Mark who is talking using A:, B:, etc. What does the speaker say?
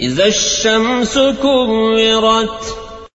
A: إذا الشمس كورت